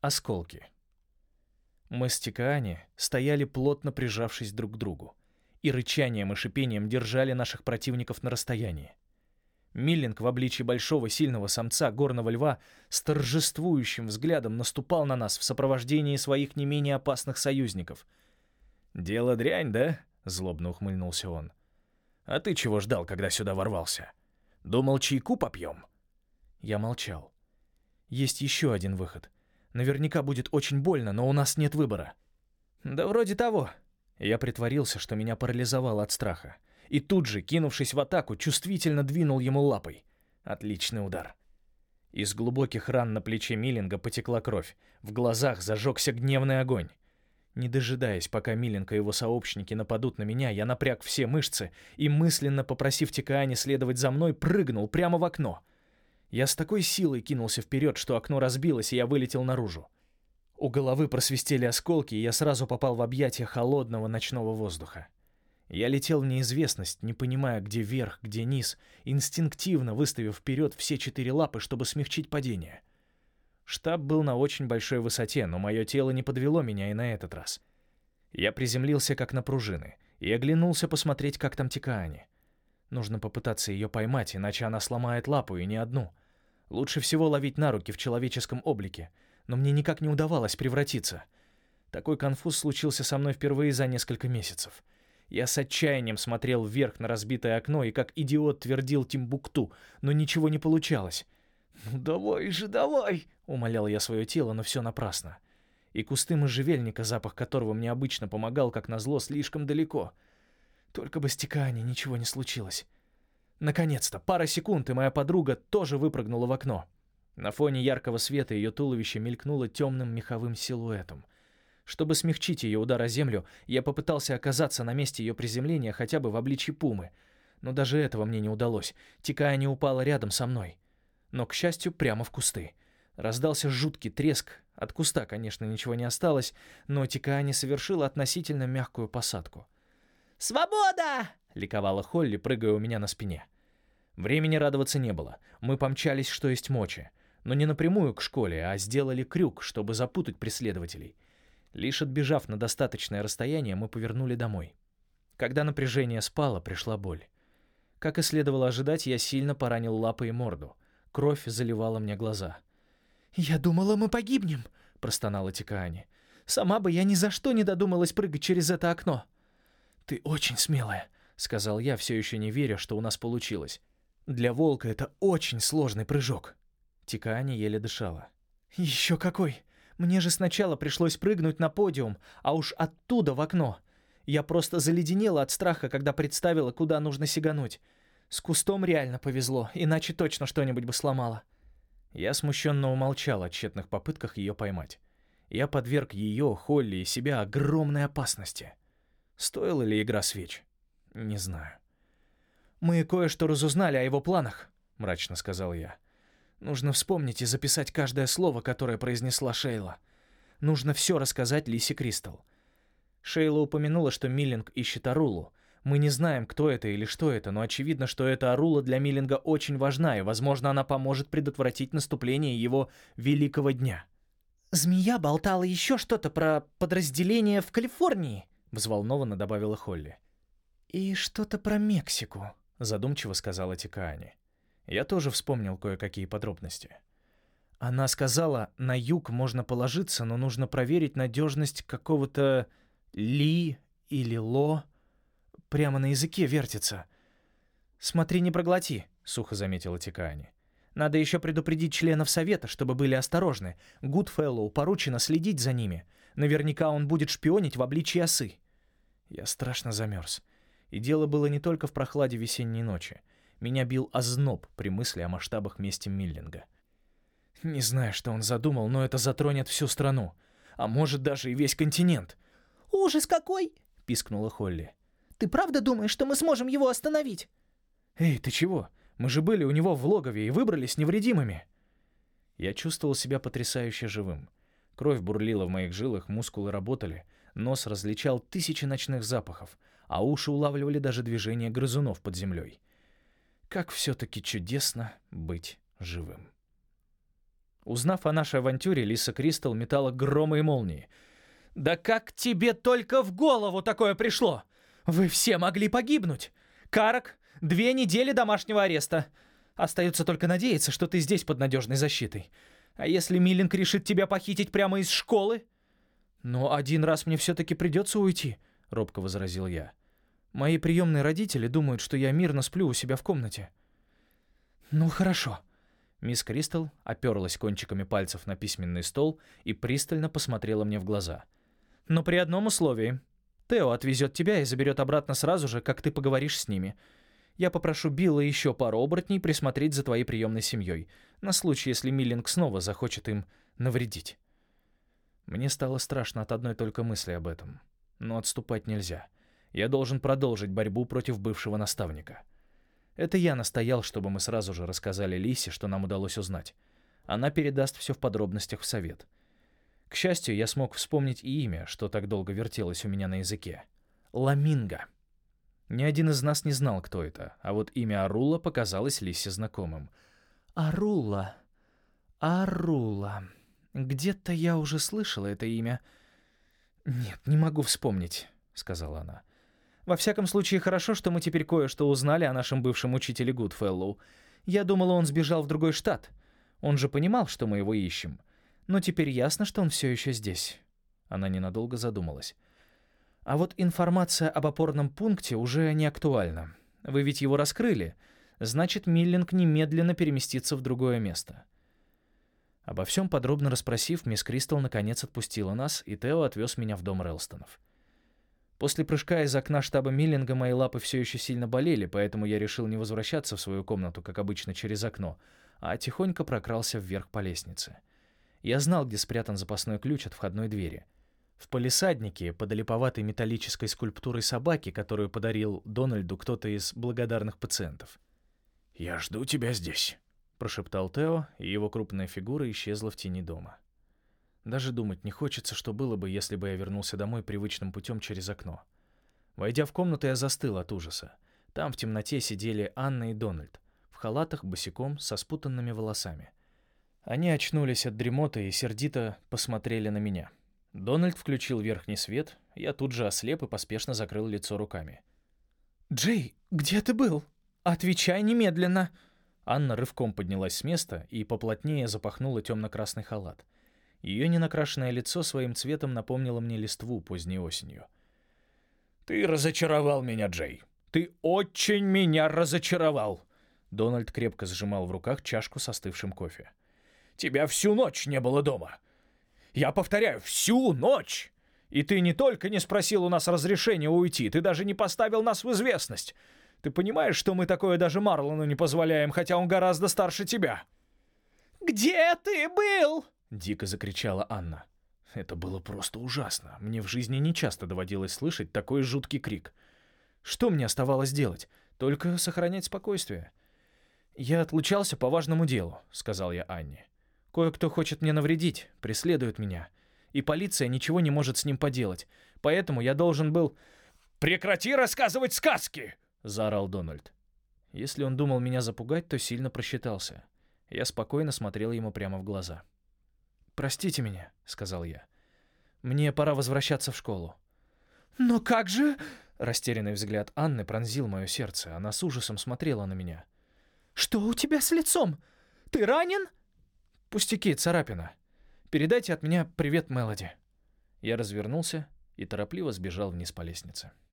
Осколки. Мы с Тикаани стояли плотно прижавшись друг к другу, и рычанием и шипением держали наших противников на расстоянии. Миллинг в обличии большого сильного самца горного льва с торжествующим взглядом наступал на нас в сопровождении своих не менее опасных союзников. «Дело дрянь, да?» — злобно ухмыльнулся он. «А ты чего ждал, когда сюда ворвался? Думал, чайку попьем?» Я молчал. «Есть еще один выход. Наверняка будет очень больно, но у нас нет выбора». «Да вроде того». Я притворился, что меня парализовало от страха и тут же, кинувшись в атаку, чувствительно двинул ему лапой. Отличный удар. Из глубоких ран на плече Миллинга потекла кровь. В глазах зажегся гневный огонь. Не дожидаясь, пока Миллинг и его сообщники нападут на меня, я напряг все мышцы и, мысленно попросив Тикаани следовать за мной, прыгнул прямо в окно. Я с такой силой кинулся вперед, что окно разбилось, и я вылетел наружу. У головы просвистели осколки, и я сразу попал в объятия холодного ночного воздуха. Я летел в неизвестность, не понимая, где верх, где низ, инстинктивно выставив вперед все четыре лапы, чтобы смягчить падение. Штаб был на очень большой высоте, но мое тело не подвело меня и на этот раз. Я приземлился как на пружины и оглянулся посмотреть, как там Тикаани. Нужно попытаться ее поймать, иначе она сломает лапу и не одну. Лучше всего ловить на руки в человеческом облике, но мне никак не удавалось превратиться. Такой конфуз случился со мной впервые за несколько месяцев — я с отчаянием смотрел вверх на разбитое окно и как идиот твердил Тимбукту, но ничего не получалось. «Ну давай же, давай!» — умолял я свое тело, но все напрасно. И кусты можжевельника, запах которого мне обычно помогал, как назло, слишком далеко. Только бы с Тикаани ничего не случилось. Наконец-то, пара секунд, и моя подруга тоже выпрыгнула в окно. На фоне яркого света ее туловище мелькнуло темным меховым силуэтом — чтобы смягчить ее удар о землю, я попытался оказаться на месте ее приземления хотя бы в обличье пумы. Но даже этого мне не удалось. Тикая не упала рядом со мной. Но, к счастью, прямо в кусты. Раздался жуткий треск. От куста, конечно, ничего не осталось, но Тикая не совершила относительно мягкую посадку. «Свобода!» — ликовала Холли, прыгая у меня на спине. Времени радоваться не было. Мы помчались, что есть мочи. Но не напрямую к школе, а сделали крюк, чтобы запутать преследователей — Лишь отбежав на достаточное расстояние, мы повернули домой. Когда напряжение спало, пришла боль. Как и следовало ожидать, я сильно поранил лапы и морду. Кровь заливала мне глаза. «Я думала, мы погибнем», — простонала Тикаани. «Сама бы я ни за что не додумалась прыгать через это окно». «Ты очень смелая», — сказал я, все еще не веря, что у нас получилось. «Для волка это очень сложный прыжок». Тикаани еле дышала. «Еще какой! Мне же сначала пришлось прыгнуть на подиум, а уж оттуда в окно. Я просто заледенела от страха, когда представила, куда нужно сигануть. С кустом реально повезло, иначе точно что-нибудь бы сломало. Я смущенно умолчал о тщетных попытках ее поймать. Я подверг ее, Холли и себя огромной опасности. Стоила ли игра свеч? Не знаю. «Мы кое-что разузнали о его планах», — мрачно сказал я. Нужно вспомнить и записать каждое слово, которое произнесла Шейла. Нужно все рассказать Лисе Кристал. Шейла упомянула, что Миллинг ищет Арулу. Мы не знаем, кто это или что это, но очевидно, что эта Арула для Миллинга очень важна, и, возможно, она поможет предотвратить наступление его великого дня. «Змея болтала еще что-то про подразделение в Калифорнии», — взволнованно добавила Холли. «И что-то про Мексику», — задумчиво сказала Тикаани. Я тоже вспомнил кое-какие подробности. Она сказала, на юг можно положиться, но нужно проверить надежность какого-то «ли» или «ло». Прямо на языке вертится. «Смотри, не проглоти», — сухо заметила Тикаани. «Надо еще предупредить членов совета, чтобы были осторожны. Гудфеллоу поручено следить за ними. Наверняка он будет шпионить в обличье осы». Я страшно замерз. И дело было не только в прохладе весенней ночи. Меня бил озноб при мысли о масштабах мести Миллинга. Не знаю, что он задумал, но это затронет всю страну. А может, даже и весь континент. «Ужас какой!» — пискнула Холли. «Ты правда думаешь, что мы сможем его остановить?» «Эй, ты чего? Мы же были у него в логове и выбрались невредимыми!» Я чувствовал себя потрясающе живым. Кровь бурлила в моих жилах, мускулы работали, нос различал тысячи ночных запахов, а уши улавливали даже движение грызунов под землей. Как все-таки чудесно быть живым. Узнав о нашей авантюре, Лиса Кристал метала громы и молнии. «Да как тебе только в голову такое пришло? Вы все могли погибнуть! Карак, две недели домашнего ареста. Остается только надеяться, что ты здесь под надежной защитой. А если Миллинг решит тебя похитить прямо из школы?» «Но один раз мне все-таки придется уйти», — робко возразил я. «Мои приемные родители думают, что я мирно сплю у себя в комнате». «Ну хорошо», Мисс Кристал оперлась кончиками пальцев на письменный стол и пристально посмотрела мне в глаза. «Но при одном условии. Тео отвезет тебя и заберет обратно сразу же, как ты поговоришь с ними. Я попрошу Билла еще пару оборотней присмотреть за твоей приемной семьей, на случай, если Миллинг снова захочет им навредить». Мне стало страшно от одной только мысли об этом. Но отступать нельзя. Я должен продолжить борьбу против бывшего наставника. Это я настоял, чтобы мы сразу же рассказали Лисе, что нам удалось узнать. Она передаст все в подробностях в совет. К счастью, я смог вспомнить и имя, что так долго вертелось у меня на языке. Ламинго. Ни один из нас не знал, кто это, а вот имя Арула показалось Лисе знакомым. Арула. Арула. Где-то я уже слышала это имя. Нет, не могу вспомнить, сказала она. Во всяком случае, хорошо, что мы теперь кое-что узнали о нашем бывшем учителе Гудфеллоу. Я думала, он сбежал в другой штат. Он же понимал, что мы его ищем. Но теперь ясно, что он все еще здесь». Она ненадолго задумалась. «А вот информация об опорном пункте уже не актуальна. Вы ведь его раскрыли. Значит, Миллинг немедленно переместится в другое место». Обо всем подробно расспросив, мисс Кристал наконец отпустила нас, и Тео отвез меня в дом Релстонов. После прыжка из окна штаба Миллинга мои лапы все еще сильно болели, поэтому я решил не возвращаться в свою комнату, как обычно, через окно, а тихонько прокрался вверх по лестнице. Я знал, где спрятан запасной ключ от входной двери. В палисаднике, под олиповатой металлической скульптурой собаки, которую подарил Дональду кто-то из благодарных пациентов. «Я жду тебя здесь», — прошептал Тео, и его крупная фигура исчезла в тени дома. Даже думать не хочется, что было бы, если бы я вернулся домой привычным путем через окно. Войдя в комнату, я застыл от ужаса. Там в темноте сидели Анна и Дональд, в халатах, босиком, со спутанными волосами. Они очнулись от дремоты и сердито посмотрели на меня. Дональд включил верхний свет, я тут же ослеп и поспешно закрыл лицо руками. «Джей, где ты был? Отвечай немедленно!» Анна рывком поднялась с места и поплотнее запахнула темно-красный халат — ее ненакрашенное лицо своим цветом напомнило мне листву поздней осенью. «Ты разочаровал меня, Джей. Ты очень меня разочаровал!» Дональд крепко сжимал в руках чашку с остывшим кофе. «Тебя всю ночь не было дома. Я повторяю, всю ночь! И ты не только не спросил у нас разрешения уйти, ты даже не поставил нас в известность. Ты понимаешь, что мы такое даже Марлону не позволяем, хотя он гораздо старше тебя?» «Где ты был?» — дико закричала Анна. Это было просто ужасно. Мне в жизни не часто доводилось слышать такой жуткий крик. Что мне оставалось делать? Только сохранять спокойствие. «Я отлучался по важному делу», — сказал я Анне. «Кое-кто хочет мне навредить, преследует меня. И полиция ничего не может с ним поделать. Поэтому я должен был...» «Прекрати рассказывать сказки!» — заорал Дональд. Если он думал меня запугать, то сильно просчитался. Я спокойно смотрел ему прямо в глаза. «Простите меня», — сказал я. «Мне пора возвращаться в школу». «Но как же...» Растерянный взгляд Анны пронзил мое сердце. Она с ужасом смотрела на меня. «Что у тебя с лицом? Ты ранен?» «Пустяки, царапина. Передайте от меня привет Мелоди». Я развернулся и торопливо сбежал вниз по лестнице.